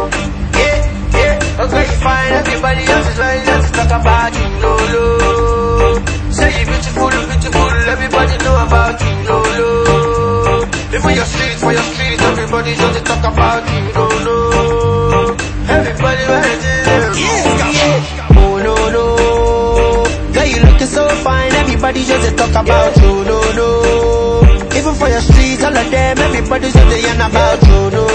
Yeah, yeah, okay, you fine. Everybody else is lying, just talk about you, Lolo. Say you beautiful, beautiful. Everybody know about you, Lolo. Live for your streets, for your streets. Everybody just talk about you, Lolo. Everybody right there. Yeah, yeah. Oh no no, girl you looking so fine. Everybody just talk about you, no no. Even for your streets, all of them, everybody just they yarn about you, no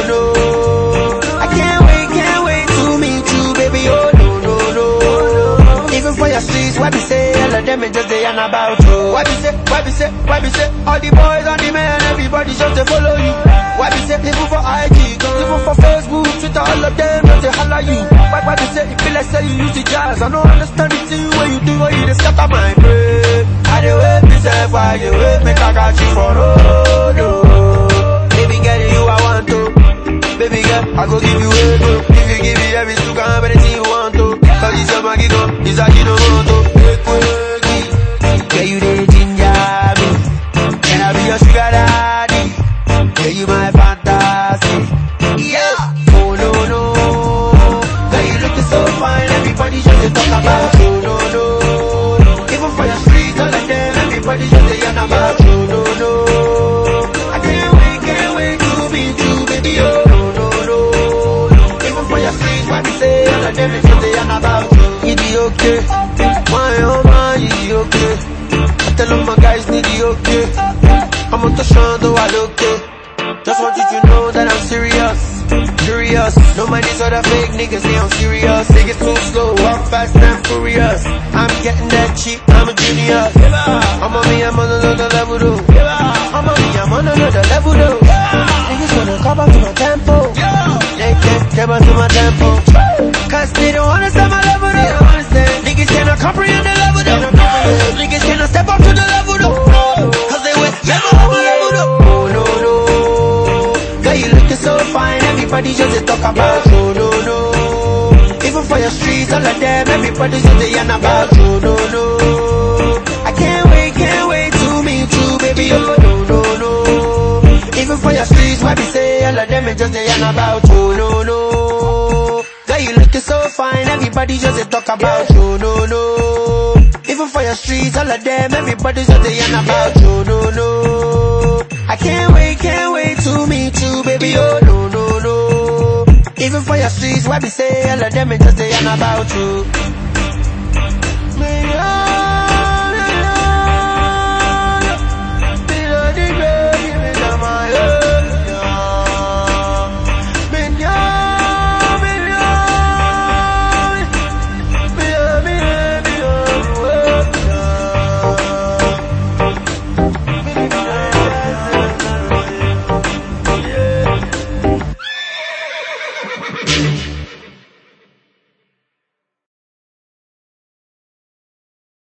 is just they yarn about you. Why we say, why we say, why we say. All the boys and the men, everybody just they follow you. Why we say, even for IG, even for Facebook, Twitter, all of them just they holler you. Why, what we say, it feel like say you use the jazz. I don't understand the thing when you do, when you just scatter my brain. I dey wait while you wait, make I got you for road. Everybody just dey yarn about you. No no. I can't wait, can't wait to meet you, baby. Oh no no no. Even for your you say, all of them, they just dey yarn about you. It be okay. My oh my, it be okay. I tell all my guys need the okay. I'm on the show, though I look okay. Just want you to know that I'm serious, serious. No man these other fake niggas, they I'm serious. Get too slow, I'm fast and furious. I'm getting that cheap, I'm a genius. I'm on me, I'm on another level though. I'm on me, I'm on another level though. Niggas wanna come back to my tempo. They can't come back to my tempo. Cause they don't understand my level though. Niggas cannot comprehend the level though. Niggas cannot step up to the level though. Cause they went level a level though. Oh no no. Girl you looking so fine. Everybody just talk about you. Oh, no no. Even for your streets, all of them. Everybody just yarn about you. Oh, no no. What we say, all of them is just yarn about you. No no. Girl you looking so fine. Everybody just dey talk about you. No no. Even for your streets, all of them, everybody just yarn about you. No no. I can't wait, can't wait to meet you, baby. Oh no no no. Even for your streets, what we say, all of them is just yarn about you.